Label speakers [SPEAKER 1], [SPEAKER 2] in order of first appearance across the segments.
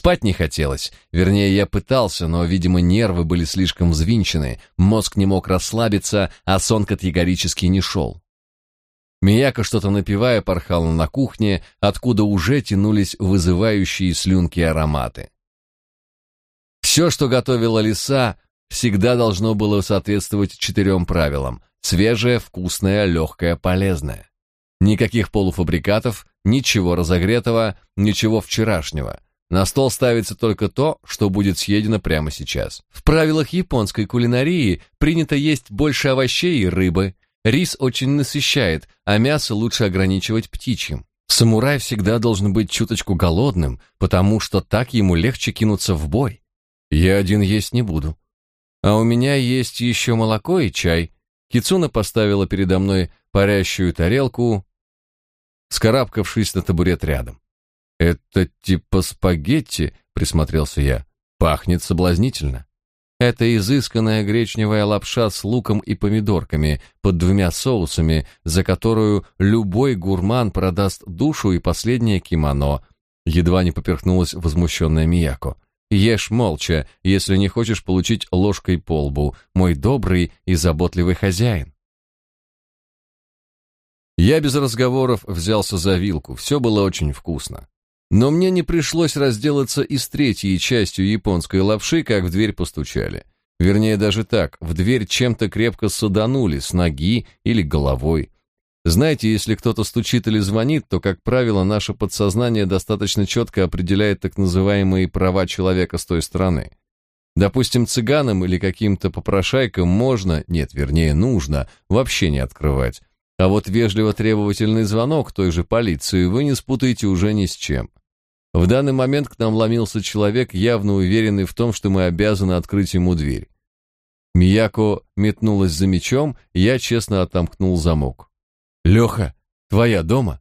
[SPEAKER 1] Спать не хотелось. Вернее, я пытался, но, видимо, нервы были слишком взвинчены, мозг не мог расслабиться, а сон категорически не шел. Мияка, что-то напевая, порхала на кухне, откуда уже тянулись вызывающие слюнки ароматы. Все, что готовила лиса, всегда должно было соответствовать четырем правилам. Свежее, вкусное, легкое, полезное. Никаких полуфабрикатов, ничего разогретого, ничего вчерашнего. На стол ставится только то, что будет съедено прямо сейчас. В правилах японской кулинарии принято есть больше овощей и рыбы. Рис очень насыщает, а мясо лучше ограничивать птичьим. Самурай всегда должен быть чуточку голодным, потому что так ему легче кинуться в бой. Я один есть не буду. А у меня есть еще молоко и чай. Кицуна поставила передо мной парящую тарелку, скарабкавшись на табурет рядом. «Это типа спагетти», — присмотрелся я. «Пахнет соблазнительно». Это изысканная гречневая лапша с луком и помидорками под двумя соусами, за которую любой гурман продаст душу и последнее кимоно. Едва не поперхнулась возмущенная Мияко. Ешь молча, если не хочешь получить ложкой по лбу, мой добрый и заботливый хозяин. Я без разговоров взялся за вилку, все было очень вкусно. Но мне не пришлось разделаться и с третьей частью японской лапши, как в дверь постучали. Вернее, даже так, в дверь чем-то крепко саданули, с ноги или головой. Знаете, если кто-то стучит или звонит, то, как правило, наше подсознание достаточно четко определяет так называемые права человека с той стороны. Допустим, цыганам или каким-то попрошайкам можно, нет, вернее, нужно, вообще не открывать. А вот вежливо-требовательный звонок той же полиции вы не спутаете уже ни с чем. В данный момент к нам ломился человек, явно уверенный в том, что мы обязаны открыть ему дверь. Мияко метнулась за мечом, я честно отомкнул замок. «Леха, твоя дома?»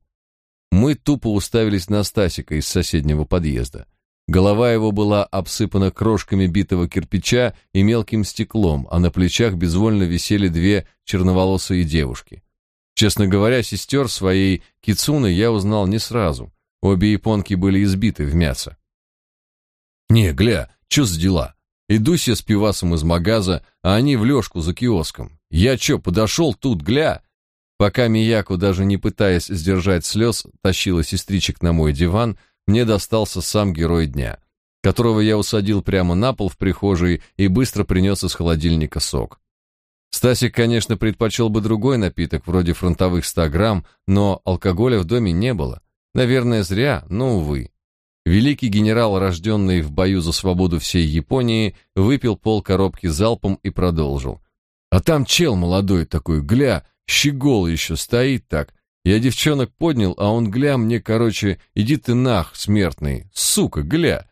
[SPEAKER 1] Мы тупо уставились на Стасика из соседнего подъезда. Голова его была обсыпана крошками битого кирпича и мелким стеклом, а на плечах безвольно висели две черноволосые девушки. Честно говоря, сестер своей Кицуны я узнал не сразу. Обе японки были избиты в мясо. «Не, гля, чё за дела? Иду себе с пивасом из магаза, а они в лёжку за киоском. Я чё, подошел тут, гля, Пока Мияку, даже не пытаясь сдержать слез, тащила сестричек на мой диван, мне достался сам герой дня, которого я усадил прямо на пол в прихожей и быстро принес из холодильника сок. Стасик, конечно, предпочел бы другой напиток, вроде фронтовых 100 грамм, но алкоголя в доме не было. Наверное, зря, но, увы. Великий генерал, рожденный в бою за свободу всей Японии, выпил пол коробки залпом и продолжил. А там чел молодой такой, гля, Щегол еще стоит так. Я девчонок поднял, а он, гля, мне, короче, иди ты нах, смертный, сука, гля.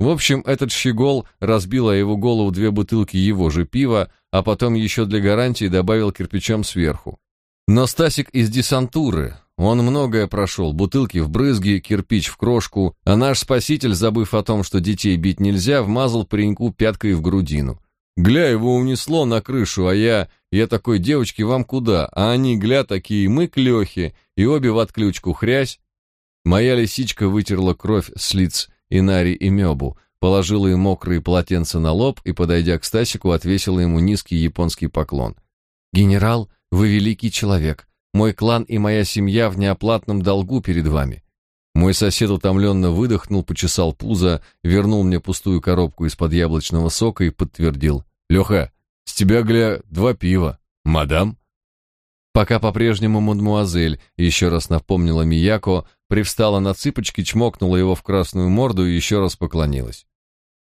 [SPEAKER 1] В общем, этот щегол разбил о его голову две бутылки его же пива, а потом еще для гарантии добавил кирпичом сверху. Но Стасик из десантуры, он многое прошел, бутылки в брызги, кирпич в крошку, а наш спаситель, забыв о том, что детей бить нельзя, вмазал пареньку пяткой в грудину. Гля, его унесло на крышу, а я... Я такой, девочки, вам куда? А они, гля, такие, мы к Лехе, и обе в отключку, хрясь. Моя лисичка вытерла кровь с лиц Инари и Мебу, положила им мокрые полотенца на лоб и, подойдя к Стасику, отвесила ему низкий японский поклон. «Генерал, вы великий человек. Мой клан и моя семья в неоплатном долгу перед вами. Мой сосед утомленно выдохнул, почесал пузо, вернул мне пустую коробку из-под яблочного сока и подтвердил. «Леха, с тебя, гля, два пива. Мадам?» Пока по-прежнему мадмуазель, еще раз напомнила Мияко, привстала на цыпочки, чмокнула его в красную морду и еще раз поклонилась.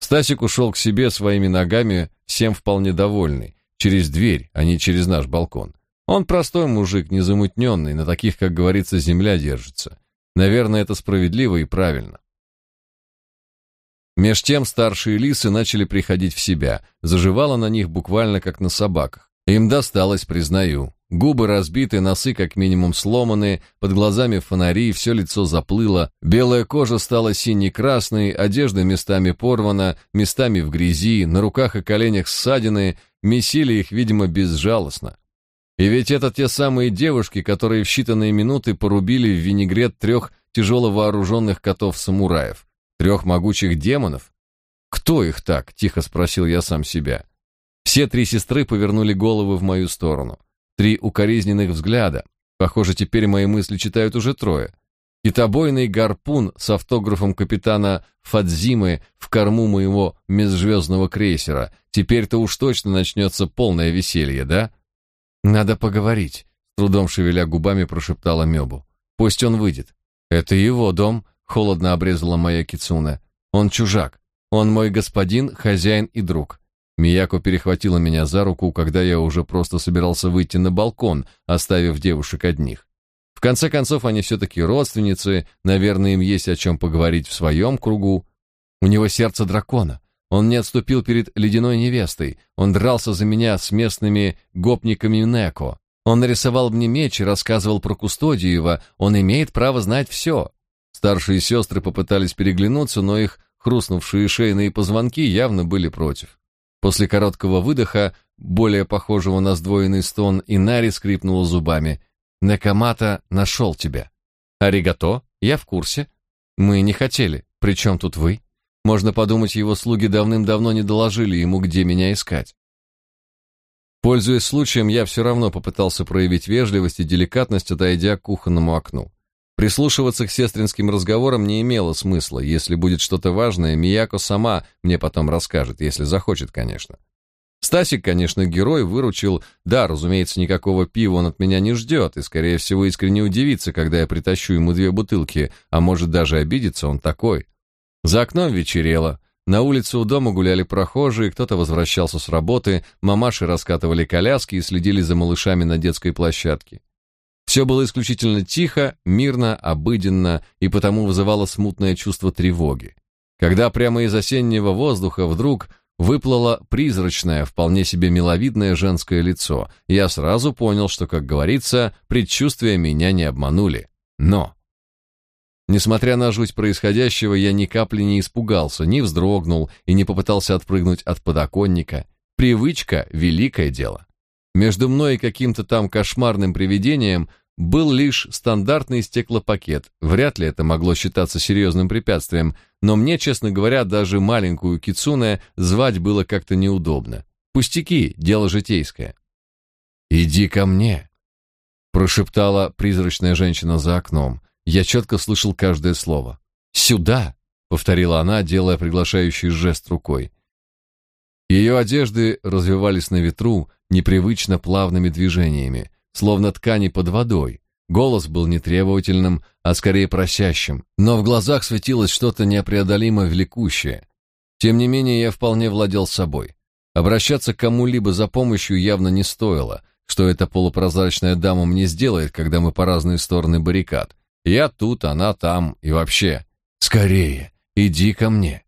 [SPEAKER 1] Стасик ушел к себе своими ногами, всем вполне довольный, через дверь, а не через наш балкон. Он простой мужик, незамутненный, на таких, как говорится, земля держится. Наверное, это справедливо и правильно. Меж тем старшие лисы начали приходить в себя, заживало на них буквально как на собаках. Им досталось, признаю. Губы разбиты, носы как минимум сломаны, под глазами фонари, все лицо заплыло, белая кожа стала сине-красной, одежда местами порвана, местами в грязи, на руках и коленях ссадины, месили их, видимо, безжалостно. И ведь это те самые девушки, которые в считанные минуты порубили в винегрет трех тяжело вооруженных котов-самураев. Трех могучих демонов? Кто их так? Тихо спросил я сам себя. Все три сестры повернули головы в мою сторону. Три укоризненных взгляда. Похоже, теперь мои мысли читают уже трое. Китобойный гарпун с автографом капитана Фадзимы в корму моего межзвездного крейсера. Теперь-то уж точно начнется полное веселье, да? Надо поговорить, с трудом шевеля губами прошептала Мёбу. Пусть он выйдет. Это его дом, холодно обрезала моя кицуна. Он чужак. Он мой господин, хозяин и друг. Мияко перехватила меня за руку, когда я уже просто собирался выйти на балкон, оставив девушек одних. В конце концов, они все-таки родственницы, наверное, им есть о чем поговорить в своем кругу. У него сердце дракона. Он не отступил перед ледяной невестой. Он дрался за меня с местными гопниками Неко. Он нарисовал мне меч и рассказывал про Кустодиева. Он имеет право знать все. Старшие сестры попытались переглянуться, но их хрустнувшие шейные позвонки явно были против. После короткого выдоха, более похожего на сдвоенный стон, Инари скрипнула зубами. Накамата нашел тебя. Аригато, я в курсе. Мы не хотели. Причем тут вы? Можно подумать, его слуги давным-давно не доложили ему, где меня искать. Пользуясь случаем, я все равно попытался проявить вежливость и деликатность, отойдя к кухонному окну. Прислушиваться к сестринским разговорам не имело смысла. Если будет что-то важное, Мияко сама мне потом расскажет, если захочет, конечно. Стасик, конечно, герой, выручил. Да, разумеется, никакого пива он от меня не ждет, и, скорее всего, искренне удивится, когда я притащу ему две бутылки, а может даже обидеться, он такой. За окном вечерело. На улице у дома гуляли прохожие, кто-то возвращался с работы, мамаши раскатывали коляски и следили за малышами на детской площадке. Все было исключительно тихо, мирно, обыденно и потому вызывало смутное чувство тревоги. Когда прямо из осеннего воздуха вдруг выплыло призрачное, вполне себе миловидное женское лицо. Я сразу понял, что, как говорится, предчувствия меня не обманули. Но Несмотря на жуть происходящего, я ни капли не испугался, не вздрогнул и не попытался отпрыгнуть от подоконника. Привычка — великое дело. Между мной и каким-то там кошмарным привидением был лишь стандартный стеклопакет. Вряд ли это могло считаться серьезным препятствием, но мне, честно говоря, даже маленькую кицуне звать было как-то неудобно. Пустяки, дело житейское. «Иди ко мне», — прошептала призрачная женщина за окном. Я четко слышал каждое слово. «Сюда!» — повторила она, делая приглашающий жест рукой. Ее одежды развивались на ветру непривычно плавными движениями словно ткани под водой. Голос был не требовательным, а скорее просящим, но в глазах светилось что-то непреодолимо влекущее. Тем не менее, я вполне владел собой. Обращаться к кому-либо за помощью явно не стоило, что эта полупрозрачная дама мне сделает, когда мы по разные стороны баррикад. Я тут, она там, и вообще. Скорее, иди ко мне.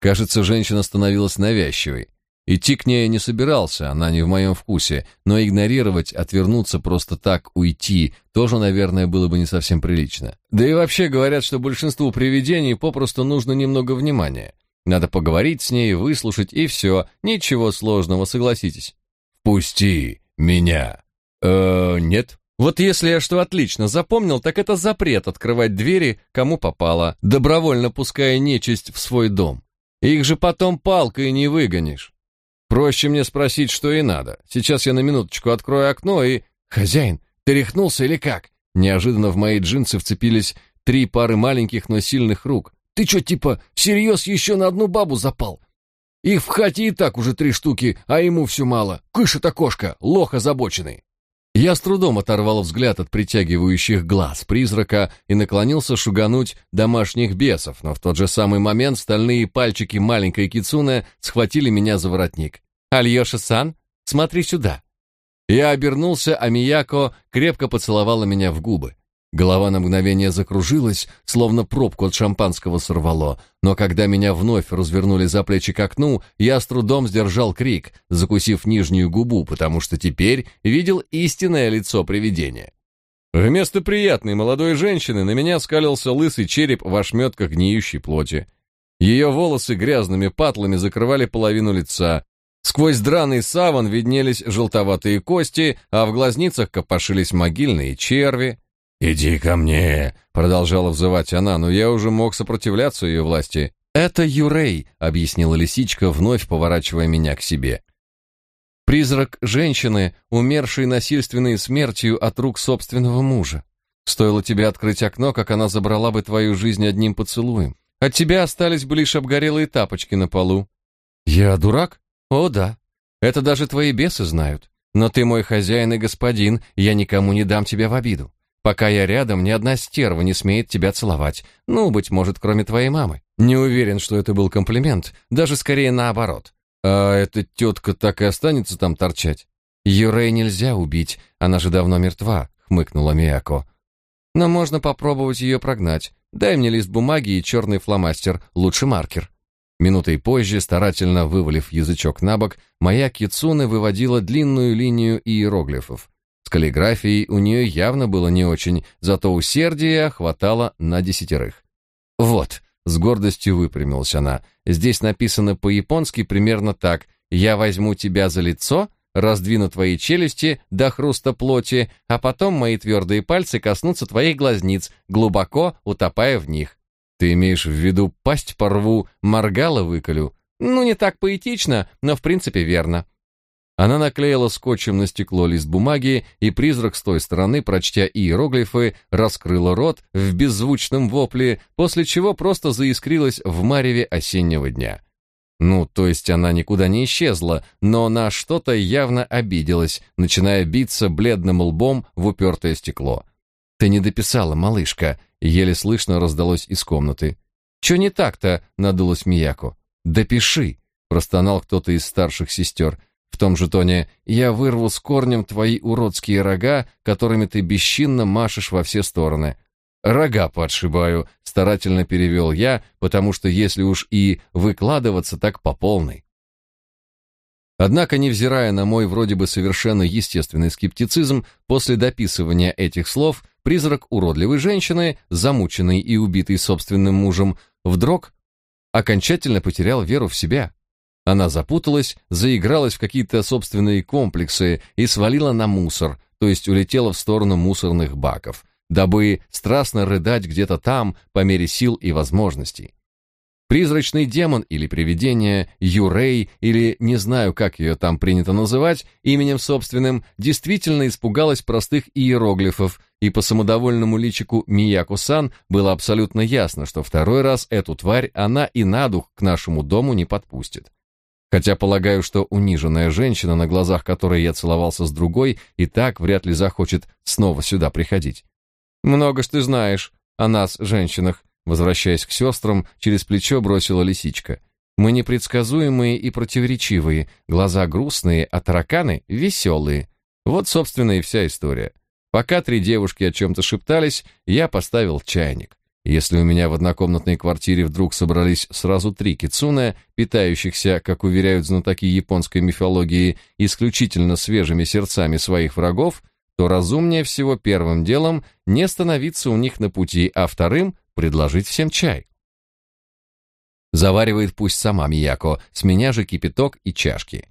[SPEAKER 1] Кажется, женщина становилась навязчивой. Идти к ней я не собирался, она не в моем вкусе, но игнорировать, отвернуться просто так, уйти, тоже, наверное, было бы не совсем прилично. Да и вообще говорят, что большинству привидений попросту нужно немного внимания. Надо поговорить с ней, выслушать, и все, ничего сложного, согласитесь. «Пусти меня!» «Э, нет». Вот если я что отлично запомнил, так это запрет открывать двери, кому попало, добровольно пуская нечисть в свой дом. Их же потом палкой не выгонишь. Проще мне спросить, что и надо. Сейчас я на минуточку открою окно и... Хозяин, ты рехнулся или как? Неожиданно в мои джинсы вцепились три пары маленьких, но сильных рук. Ты что, типа, всерьез еще на одну бабу запал? Их в хате и так уже три штуки, а ему все мало. Кыш это кошка, лох озабоченный. Я с трудом оторвал взгляд от притягивающих глаз призрака и наклонился шугануть домашних бесов, но в тот же самый момент стальные пальчики маленькой кицуны схватили меня за воротник. «Альёша-сан, смотри сюда!» Я обернулся, а Мияко крепко поцеловала меня в губы. Голова на мгновение закружилась, словно пробку от шампанского сорвало, но когда меня вновь развернули за плечи к окну, я с трудом сдержал крик, закусив нижнюю губу, потому что теперь видел истинное лицо привидения. Вместо приятной молодой женщины на меня скалился лысый череп в ошметках гниющей плоти. Ее волосы грязными патлами закрывали половину лица. Сквозь драный саван виднелись желтоватые кости, а в глазницах копошились могильные черви. «Иди ко мне!» — продолжала взывать она, но я уже мог сопротивляться ее власти. «Это Юрей», — объяснила лисичка, вновь поворачивая меня к себе. «Призрак женщины, умершей насильственной смертью от рук собственного мужа. Стоило тебе открыть окно, как она забрала бы твою жизнь одним поцелуем. От тебя остались бы лишь обгорелые тапочки на полу». «Я дурак?» «О, да. Это даже твои бесы знают. Но ты мой хозяин и господин, я никому не дам тебя в обиду. Пока я рядом, ни одна стерва не смеет тебя целовать. Ну, быть может, кроме твоей мамы. Не уверен, что это был комплимент, даже скорее наоборот. А эта тетка так и останется там торчать? Юрей нельзя убить, она же давно мертва, хмыкнула Мияко. Но можно попробовать ее прогнать. Дай мне лист бумаги и черный фломастер, лучше маркер. Минутой позже, старательно вывалив язычок на бок, моя кицуне выводила длинную линию иероглифов. С каллиграфией у нее явно было не очень, зато усердия хватало на десятерых. «Вот», — с гордостью выпрямилась она, — «здесь написано по-японски примерно так. Я возьму тебя за лицо, раздвину твои челюсти до хруста плоти, а потом мои твердые пальцы коснутся твоих глазниц, глубоко утопая в них. Ты имеешь в виду пасть порву, моргало выколю? Ну, не так поэтично, но в принципе верно. Она наклеила скотчем на стекло лист бумаги, и призрак с той стороны, прочтя иероглифы, раскрыла рот в беззвучном вопле, после чего просто заискрилась в мареве осеннего дня. Ну, то есть она никуда не исчезла, но на что-то явно обиделась, начиная биться бледным лбом в упертое стекло. «Ты не дописала, малышка», — еле слышно раздалось из комнаты. «Че не так-то?» — надулась Мияко. «Допиши», — простонал кто-то из старших сестер. В том же тоне «Я вырву с корнем твои уродские рога, которыми ты бесчинно машешь во все стороны». «Рога подшибаю», — старательно перевел я, потому что если уж и выкладываться, так по полной. Однако, невзирая на мой вроде бы совершенно естественный скептицизм, после дописывания этих слов призрак уродливой женщины, замученный и убитый собственным мужем, вдруг окончательно потерял веру в себя. Она запуталась, заигралась в какие-то собственные комплексы и свалила на мусор, то есть улетела в сторону мусорных баков, дабы страстно рыдать где-то там по мере сил и возможностей. Призрачный демон или привидение, Юрей или не знаю, как ее там принято называть, именем собственным, действительно испугалась простых иероглифов, и по самодовольному личику Мияко-сан было абсолютно ясно, что второй раз эту тварь она и на дух к нашему дому не подпустит. Хотя полагаю, что униженная женщина, на глазах которой я целовался с другой, и так вряд ли захочет снова сюда приходить. Много ж ты знаешь о нас, женщинах, возвращаясь к сестрам, через плечо бросила лисичка. Мы непредсказуемые и противоречивые, глаза грустные, а тараканы веселые. Вот, собственно, и вся история. Пока три девушки о чем-то шептались, я поставил чайник. Если у меня в однокомнатной квартире вдруг собрались сразу три кицуне, питающихся, как уверяют знатоки японской мифологии, исключительно свежими сердцами своих врагов, то разумнее всего первым делом не становиться у них на пути, а вторым предложить всем чай. Заваривает пусть сама Мияко, с меня же кипяток и чашки.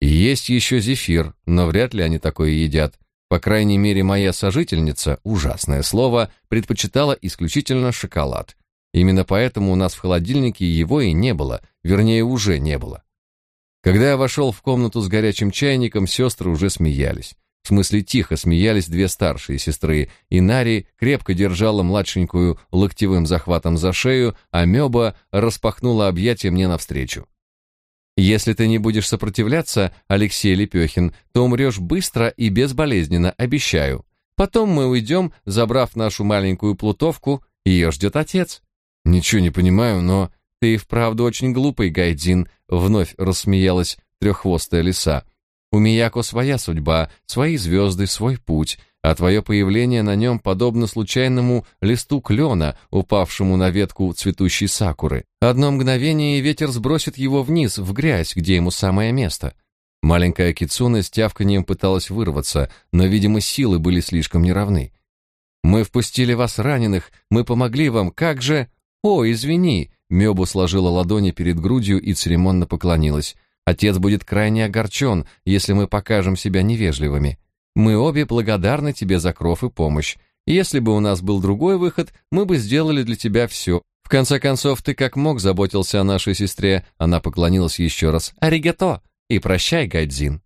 [SPEAKER 1] Есть еще зефир, но вряд ли они такое едят. По крайней мере, моя сожительница, ужасное слово, предпочитала исключительно шоколад. Именно поэтому у нас в холодильнике его и не было, вернее, уже не было. Когда я вошел в комнату с горячим чайником, сестры уже смеялись. В смысле, тихо смеялись две старшие сестры, и Нари крепко держала младшенькую локтевым захватом за шею, а Мёба распахнула объятия мне навстречу. Если ты не будешь сопротивляться, Алексей Лепехин, то умрешь быстро и безболезненно, обещаю. Потом мы уйдем, забрав нашу маленькую плутовку, ее ждет отец. Ничего не понимаю, но ты и вправду очень глупый, Гайдзин, вновь рассмеялась треххвостая лиса. У Мияко своя судьба, свои звезды, свой путь а твое появление на нем подобно случайному листу клена, упавшему на ветку цветущей сакуры. Одно мгновение, и ветер сбросит его вниз, в грязь, где ему самое место. Маленькая кицуна с тявканьем пыталась вырваться, но, видимо, силы были слишком неравны. «Мы впустили вас раненых, мы помогли вам, как же...» «О, извини!» Мёбу сложила ладони перед грудью и церемонно поклонилась. «Отец будет крайне огорчен, если мы покажем себя невежливыми». Мы обе благодарны тебе за кров и помощь. Если бы у нас был другой выход, мы бы сделали для тебя все. В конце концов, ты как мог заботился о нашей сестре. Она поклонилась еще раз. Аригато. И прощай, Гайдзин.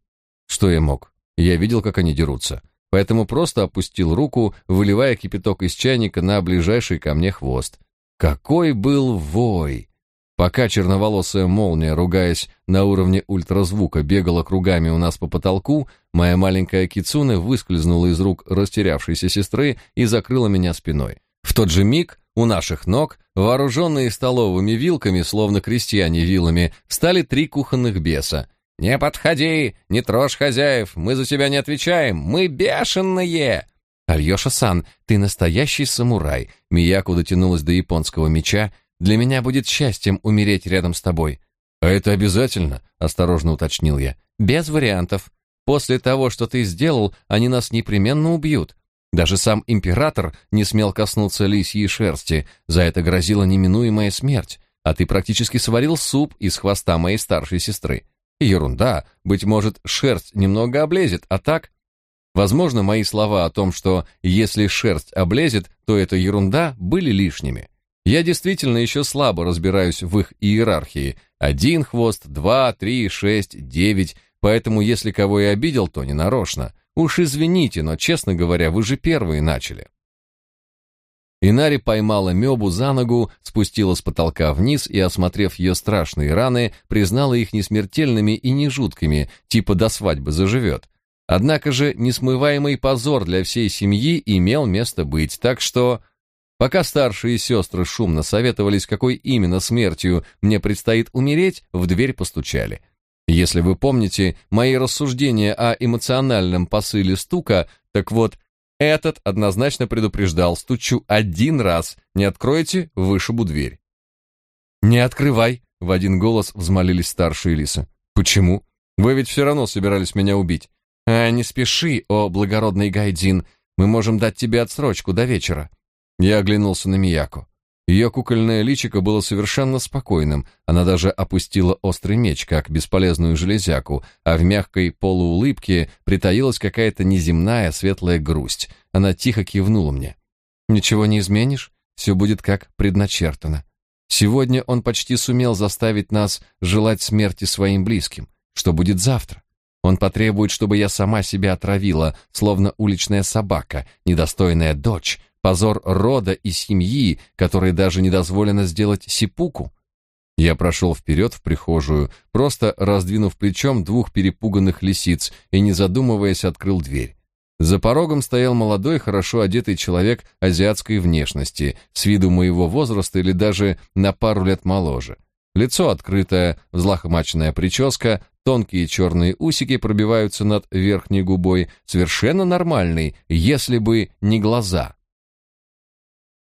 [SPEAKER 1] Что я мог? Я видел, как они дерутся. Поэтому просто опустил руку, выливая кипяток из чайника на ближайший ко мне хвост. Какой был вой! Пока черноволосая молния, ругаясь на уровне ультразвука, бегала кругами у нас по потолку, моя маленькая кицуне выскользнула из рук растерявшейся сестры и закрыла меня спиной. В тот же миг у наших ног, вооруженные столовыми вилками, словно крестьяне вилами, встали три кухонных беса. «Не подходи! Не трожь хозяев! Мы за тебя не отвечаем! Мы бешеные!» «Альёша-сан, ты настоящий самурай!» Мияку дотянулась до японского меча для меня будет счастьем умереть рядом с тобой. А это обязательно, осторожно уточнил я. Без вариантов. После того, что ты сделал, они нас непременно убьют. Даже сам император не смел коснуться лисьей шерсти, за это грозила неминуемая смерть, а ты практически сварил суп из хвоста моей старшей сестры. Ерунда, быть может, шерсть немного облезет, а так... Возможно, мои слова о том, что если шерсть облезет, то это ерунда, были лишними. Я действительно еще слабо разбираюсь в их иерархии. Один хвост, два, три, шесть, девять. Поэтому, если кого и обидел, то не нарочно. Уж извините, но, честно говоря, вы же первые начали. Инари поймала Мёбу за ногу, спустила с потолка вниз и, осмотрев ее страшные раны, признала их не смертельными и не жуткими, типа до свадьбы заживет. Однако же несмываемый позор для всей семьи имел место быть, так что... Пока старшие сестры шумно советовались, какой именно смертью мне предстоит умереть, в дверь постучали. Если вы помните мои рассуждения о эмоциональном посыле стука, так вот, этот однозначно предупреждал, стучу один раз, не откроете, вышибу дверь. «Не открывай!» — в один голос взмолились старшие лисы. «Почему? Вы ведь все равно собирались меня убить». «А не спеши, о благородный Гайдин, мы можем дать тебе отсрочку до вечера». Я оглянулся на Мияку. Ее кукольное личико было совершенно спокойным, она даже опустила острый меч, как бесполезную железяку, а в мягкой полуулыбке притаилась какая-то неземная светлая грусть. Она тихо кивнула мне. «Ничего не изменишь? Все будет как предначертано. Сегодня он почти сумел заставить нас желать смерти своим близким. Что будет завтра? Он потребует, чтобы я сама себя отравила, словно уличная собака, недостойная дочь, позор рода и семьи, которой даже не дозволено сделать сипуку. Я прошел вперед в прихожую, просто раздвинув плечом двух перепуганных лисиц и, не задумываясь, открыл дверь. За порогом стоял молодой, хорошо одетый человек азиатской внешности, с виду моего возраста или даже на пару лет моложе. Лицо открытое, взлохмаченная прическа, тонкие черные усики пробиваются над верхней губой, совершенно нормальный, если бы не глаза.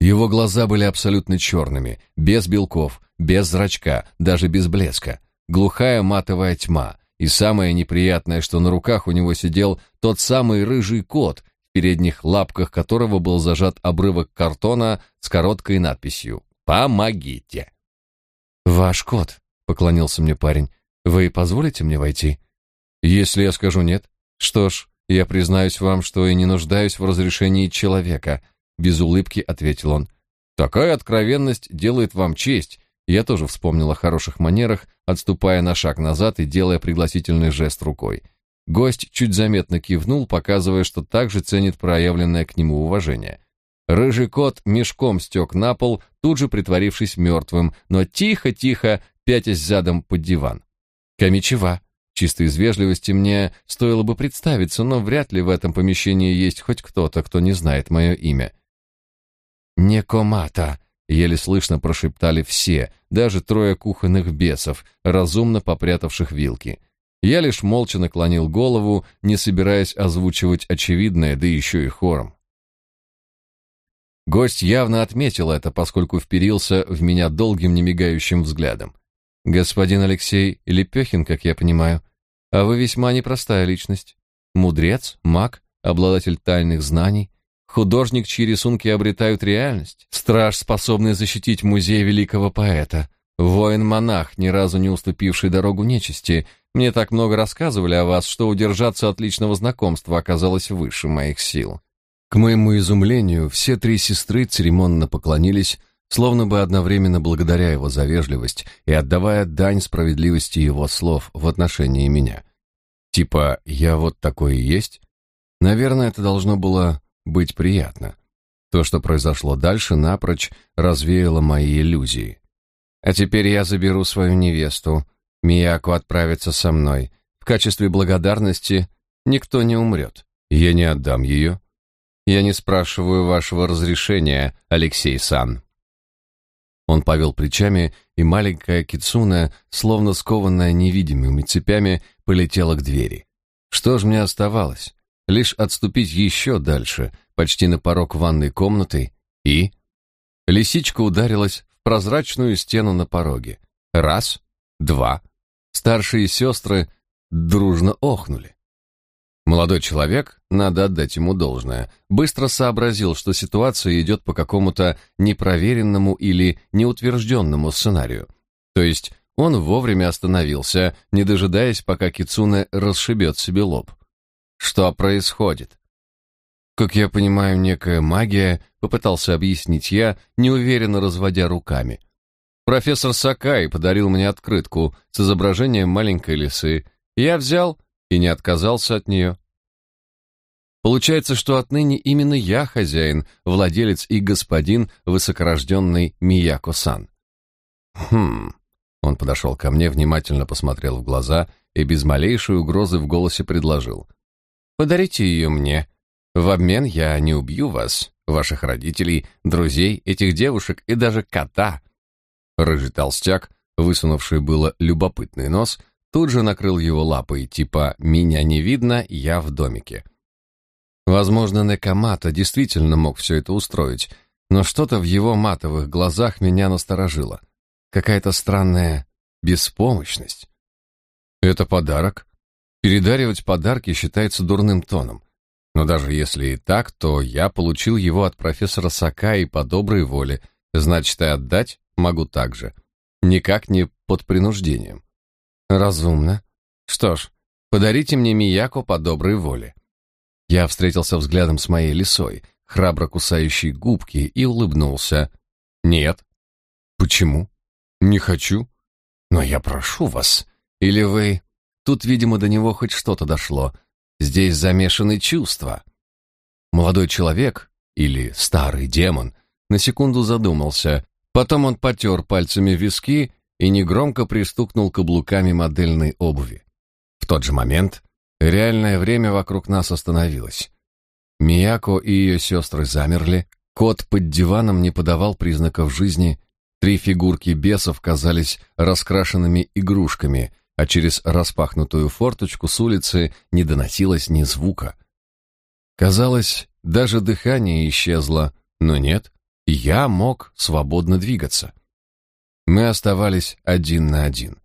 [SPEAKER 1] Его глаза были абсолютно черными, без белков, без зрачка, даже без блеска. Глухая матовая тьма. И самое неприятное, что на руках у него сидел тот самый рыжий кот, в передних лапках которого был зажат обрывок картона с короткой надписью «Помогите». «Ваш кот», — поклонился мне парень, — «вы позволите мне войти?» «Если я скажу нет?» «Что ж, я признаюсь вам, что и не нуждаюсь в разрешении человека», без улыбки ответил он. Такая откровенность делает вам честь. Я тоже вспомнил о хороших манерах, отступая на шаг назад и делая пригласительный жест рукой. Гость чуть заметно кивнул, показывая, что также ценит проявленное к нему уважение. Рыжий кот мешком стек на пол, тут же притворившись мертвым, но тихо-тихо пятясь задом под диван. Камичева. Чисто из вежливости мне стоило бы представиться, но вряд ли в этом помещении есть хоть кто-то, кто не знает мое имя. «Некомата!» — еле слышно прошептали все, даже трое кухонных бесов, разумно попрятавших вилки. Я лишь молча наклонил голову, не собираясь озвучивать очевидное, да еще и хором. Гость явно отметил это, поскольку вперился в меня долгим немигающим взглядом. «Господин Алексей Лепехин, как я понимаю, а вы весьма непростая личность. Мудрец, маг, обладатель тайных знаний, Художник, чьи рисунки обретают реальность. Страж, способный защитить музей великого поэта. Воин-монах, ни разу не уступивший дорогу нечисти. Мне так много рассказывали о вас, что удержаться от личного знакомства оказалось выше моих сил. К моему изумлению, все три сестры церемонно поклонились, словно бы одновременно благодаря его за вежливость и отдавая дань справедливости его слов в отношении меня. Типа «я вот такой и есть»? Наверное, это должно было быть приятно. То, что произошло дальше, напрочь развеяло мои иллюзии. А теперь я заберу свою невесту. Мияку отправится со мной. В качестве благодарности никто не умрет. Я не отдам ее. Я не спрашиваю вашего разрешения, Алексей Сан. Он повел плечами, и маленькая кицуна, словно скованная невидимыми цепями, полетела к двери. Что ж мне оставалось? Лишь отступить еще дальше, почти на порог ванной комнаты, и... Лисичка ударилась в прозрачную стену на пороге. Раз, два. Старшие сестры дружно охнули. Молодой человек, надо отдать ему должное, быстро сообразил, что ситуация идет по какому-то непроверенному или неутвержденному сценарию. То есть он вовремя остановился, не дожидаясь, пока Кицуне расшибет себе лоб. Что происходит? Как я понимаю, некая магия, попытался объяснить я, неуверенно разводя руками. Профессор Сакай подарил мне открытку с изображением маленькой лисы. Я взял и не отказался от нее. Получается, что отныне именно я хозяин, владелец и господин высокорожденный Мияко-сан. Хм. Он подошел ко мне, внимательно посмотрел в глаза и без малейшей угрозы в голосе предложил: "Подарите ее мне. В обмен я не убью вас, ваших родителей, друзей, этих девушек и даже кота". Рыжий толстяк, высунувший было любопытный нос, тут же накрыл его лапой, типа «меня не видно, я в домике». Возможно, Некомата действительно мог все это устроить, но что-то в его матовых глазах меня насторожило. Какая-то странная беспомощность. Это подарок. Передаривать подарки считается дурным тоном. Но даже если и так, то я получил его от профессора Сакаи по доброй воле, значит, и отдать могу так же. Никак не под принуждением. Разумно. Что ж, подарите мне Мияко по доброй воле. Я встретился взглядом с моей лисой, храбро кусающей губки, и улыбнулся. «Нет». «Почему?» «Не хочу». «Но я прошу вас. Или вы...» Тут, видимо, до него хоть что-то дошло. Здесь замешаны чувства. Молодой человек, или старый демон, на секунду задумался. Потом он потер пальцами виски и негромко пристукнул каблуками модельной обуви. В тот же момент Реальное время вокруг нас остановилось. Мияко и ее сестры замерли, кот под диваном не подавал признаков жизни, три фигурки бесов казались раскрашенными игрушками, а через распахнутую форточку с улицы не доносилось ни звука. Казалось, даже дыхание исчезло, но нет, я мог свободно двигаться. Мы оставались один на один.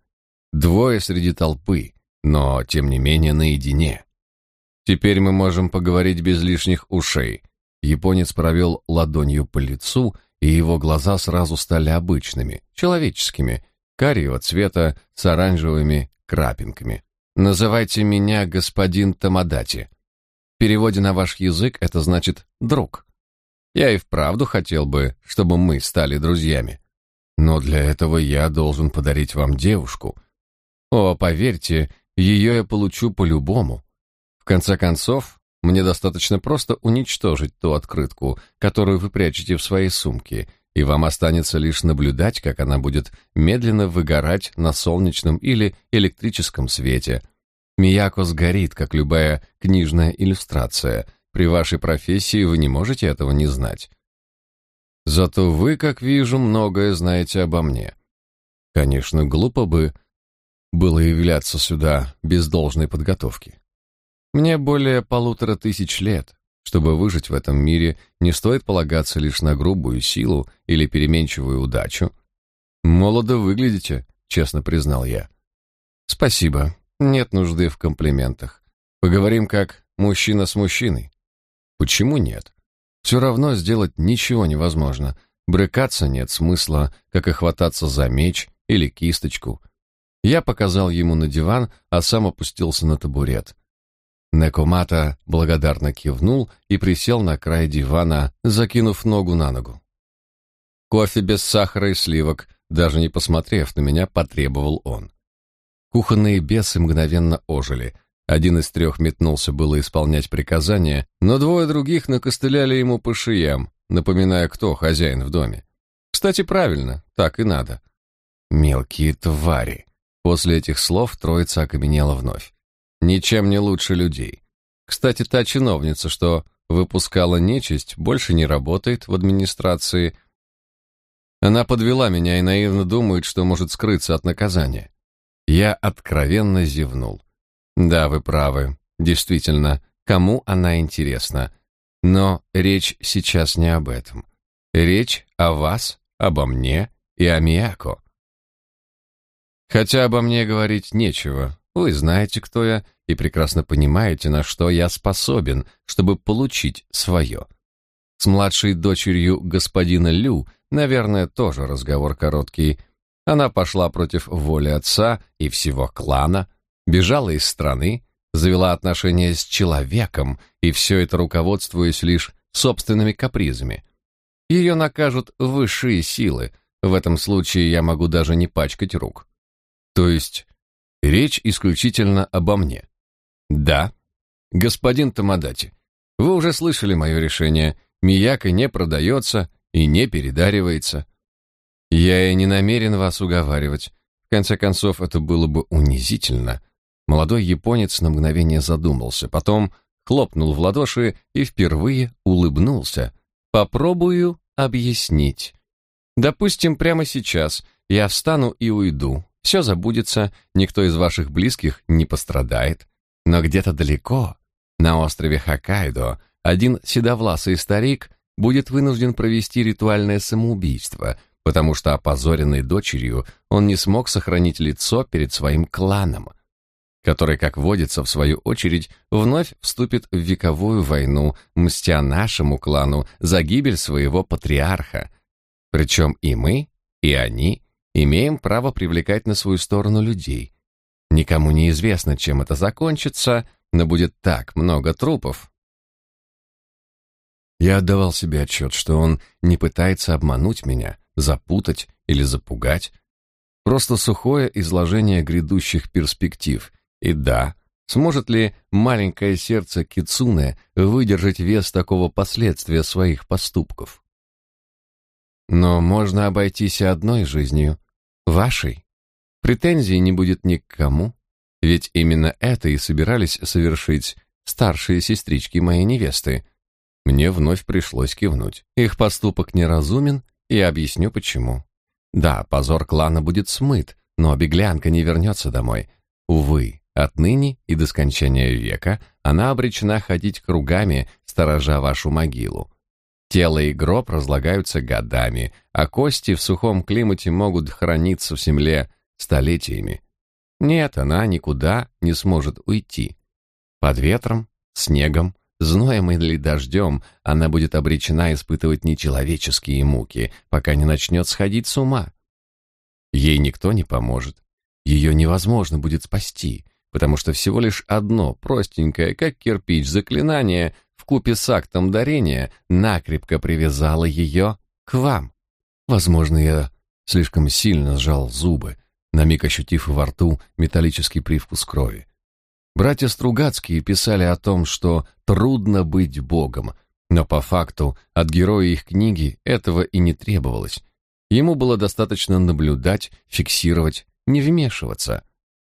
[SPEAKER 1] Двое среди толпы, но, тем не менее, наедине. Теперь мы можем поговорить без лишних ушей. Японец провел ладонью по лицу, и его глаза сразу стали обычными, человеческими, карего цвета с оранжевыми крапинками. Называйте меня господин Тамадати. В переводе на ваш язык это значит «друг». Я и вправду хотел бы, чтобы мы стали друзьями. Но для этого я должен подарить вам девушку. О, поверьте, ее я получу по-любому. В конце концов, мне достаточно просто уничтожить ту открытку, которую вы прячете в своей сумке, и вам останется лишь наблюдать, как она будет медленно выгорать на солнечном или электрическом свете. Мияко сгорит, как любая книжная иллюстрация. При вашей профессии вы не можете этого не знать. Зато вы, как вижу, многое знаете обо мне. Конечно, глупо бы было являться сюда без должной подготовки. Мне более полутора тысяч лет. Чтобы выжить в этом мире, не стоит полагаться лишь на грубую силу или переменчивую удачу. Молодо выглядите, честно признал я. Спасибо. Нет нужды в комплиментах. Поговорим как мужчина с мужчиной. Почему нет? Все равно сделать ничего невозможно. Брыкаться нет смысла, как и хвататься за меч или кисточку. Я показал ему на диван, а сам опустился на табурет. Некомата благодарно кивнул и присел на край дивана, закинув ногу на ногу. Кофе без сахара и сливок, даже не посмотрев на меня, потребовал он. Кухонные бесы мгновенно ожили. Один из трех метнулся было исполнять приказания, но двое других накостыляли ему по шеям, напоминая, кто хозяин в доме. Кстати, правильно, так и надо. Мелкие твари. После этих слов троица окаменела вновь. Ничем не лучше людей. Кстати, та чиновница, что выпускала нечисть, больше не работает в администрации. Она подвела меня и наивно думает, что может скрыться от наказания. Я откровенно зевнул. Да, вы правы. Действительно, кому она интересна? Но речь сейчас не об этом. Речь о вас, обо мне и о Мияко. Хотя обо мне говорить нечего. Вы знаете, кто я, и прекрасно понимаете, на что я способен, чтобы получить свое. С младшей дочерью господина Лю, наверное, тоже разговор короткий, она пошла против воли отца и всего клана, бежала из страны, завела отношения с человеком, и все это руководствуясь лишь собственными капризами. Ее накажут высшие силы, в этом случае я могу даже не пачкать рук. То есть речь исключительно обо мне. Да, господин Тамадати, вы уже слышали мое решение. Мияка не продается и не передаривается. Я и не намерен вас уговаривать. В конце концов, это было бы унизительно. Молодой японец на мгновение задумался, потом хлопнул в ладоши и впервые улыбнулся. Попробую объяснить. Допустим, прямо сейчас я встану и уйду. Все забудется, никто из ваших близких не пострадает. Но где-то далеко, на острове Хоккайдо, один седовласый старик будет вынужден провести ритуальное самоубийство, потому что опозоренный дочерью он не смог сохранить лицо перед своим кланом, который, как водится, в свою очередь, вновь вступит в вековую войну, мстя нашему клану за гибель своего патриарха. Причем и мы, и они имеем право привлекать на свою сторону людей. Никому не известно, чем это закончится, но будет так много трупов, я отдавал себе отчет, что он не пытается обмануть меня, запутать или запугать. Просто сухое изложение грядущих перспектив. И да, сможет ли маленькое сердце Кицуне выдержать вес такого последствия своих поступков? Но можно обойтись одной жизнью, вашей. Претензий не будет ни к кому, ведь именно это и собирались совершить старшие сестрички моей невесты. Мне вновь пришлось кивнуть. Их поступок неразумен, и объясню почему. Да, позор клана будет смыт, но беглянка не вернется домой. Увы, отныне и до скончания века она обречена ходить кругами, сторожа вашу могилу. Тело и гроб разлагаются годами, а кости в сухом климате могут храниться в земле столетиями. Нет, она никуда не сможет уйти. Под ветром, снегом, Зноем или дождем она будет обречена испытывать нечеловеческие муки, пока не начнет сходить с ума. Ей никто не поможет. Ее невозможно будет спасти, потому что всего лишь одно простенькое, как кирпич, заклинание в купе с актом дарения накрепко привязало ее к вам. Возможно, я слишком сильно сжал зубы, на миг ощутив во рту металлический привкус крови. Братья Стругацкие писали о том, что трудно быть богом, но по факту от героя их книги этого и не требовалось. Ему было достаточно наблюдать, фиксировать, не вмешиваться.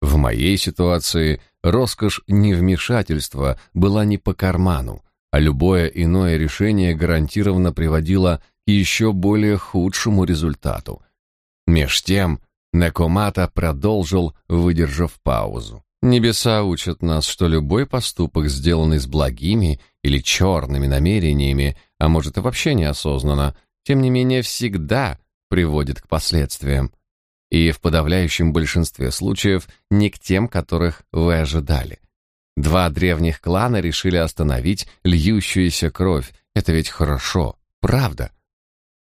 [SPEAKER 1] В моей ситуации роскошь невмешательства была не по карману, а любое иное решение гарантированно приводило к еще более худшему результату. Меж тем Некомата продолжил, выдержав паузу. Небеса учат нас, что любой поступок, сделанный с благими или черными намерениями, а может и вообще неосознанно, тем не менее всегда приводит к последствиям. И в подавляющем большинстве случаев не к тем, которых вы ожидали. Два древних клана решили остановить льющуюся кровь. Это ведь хорошо, правда?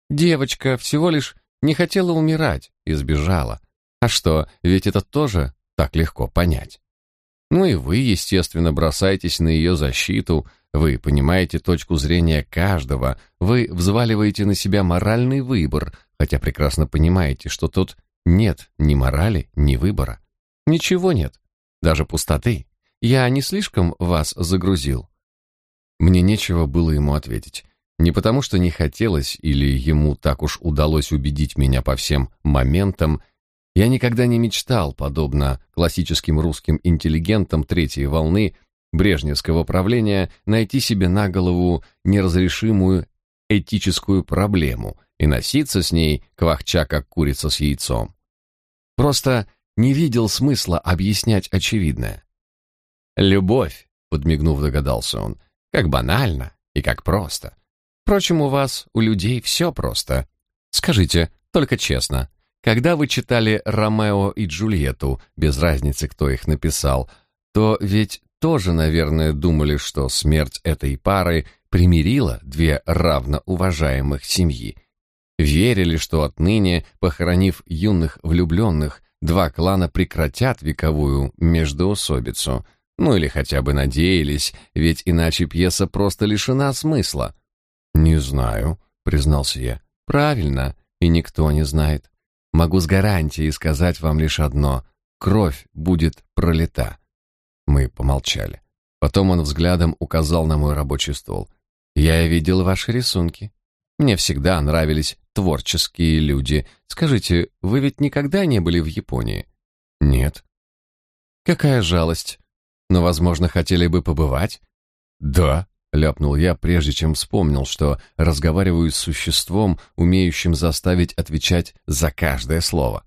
[SPEAKER 1] Девочка всего лишь не хотела умирать и сбежала. А что, ведь это тоже так легко понять. Ну и вы, естественно, бросаетесь на ее защиту, вы понимаете точку зрения каждого, вы взваливаете на себя моральный выбор, хотя прекрасно понимаете, что тут нет ни морали, ни выбора. Ничего нет, даже пустоты. Я не слишком вас загрузил. Мне нечего было ему ответить. Не потому, что не хотелось или ему так уж удалось убедить меня по всем моментам. Я никогда не мечтал, подобно классическим русским интеллигентам третьей волны брежневского правления, найти себе на голову неразрешимую этическую проблему и носиться с ней, квахча как курица с яйцом. Просто не видел смысла объяснять очевидное. «Любовь», — подмигнув, догадался он, — «как банально и как просто. Впрочем, у вас, у людей, все просто. Скажите, только честно, когда вы читали «Ромео и Джульетту», без разницы, кто их написал, то ведь тоже, наверное, думали, что смерть этой пары примирила две равноуважаемых семьи. Верили, что отныне, похоронив юных влюбленных, два клана прекратят вековую междоусобицу. Ну или хотя бы надеялись, ведь иначе пьеса просто лишена смысла. «Не знаю», — признался я. «Правильно, и никто не знает. Могу с гарантией сказать вам лишь одно. Кровь будет пролита». Мы помолчали. Потом он взглядом указал на мой рабочий стол. «Я видел ваши рисунки. Мне всегда нравились творческие люди. Скажите, вы ведь никогда не были в Японии?» «Нет». «Какая жалость. Но, возможно, хотели бы побывать?» «Да», ляпнул я, прежде чем вспомнил, что разговариваю с существом, умеющим заставить отвечать за каждое слово.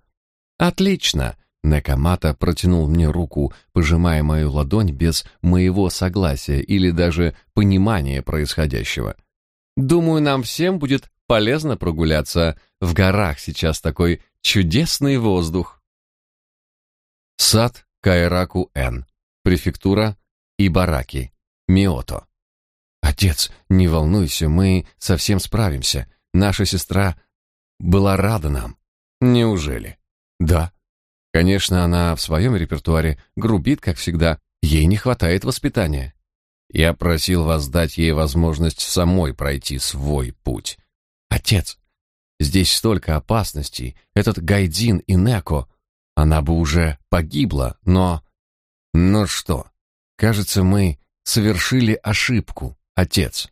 [SPEAKER 1] Отлично. Накамата протянул мне руку, пожимая мою ладонь без моего согласия или даже понимания происходящего. Думаю, нам всем будет полезно прогуляться. В горах сейчас такой чудесный воздух. Сад Кайраку-Эн. Префектура Ибараки. Миото. Отец, не волнуйся, мы совсем справимся. Наша сестра была рада нам. Неужели? Да. Конечно, она в своем репертуаре грубит, как всегда. Ей не хватает воспитания. Я просил вас дать ей возможность самой пройти свой путь. Отец, здесь столько опасностей. Этот Гайдин и Неко, она бы уже погибла, но... Ну что, кажется, мы совершили ошибку отец.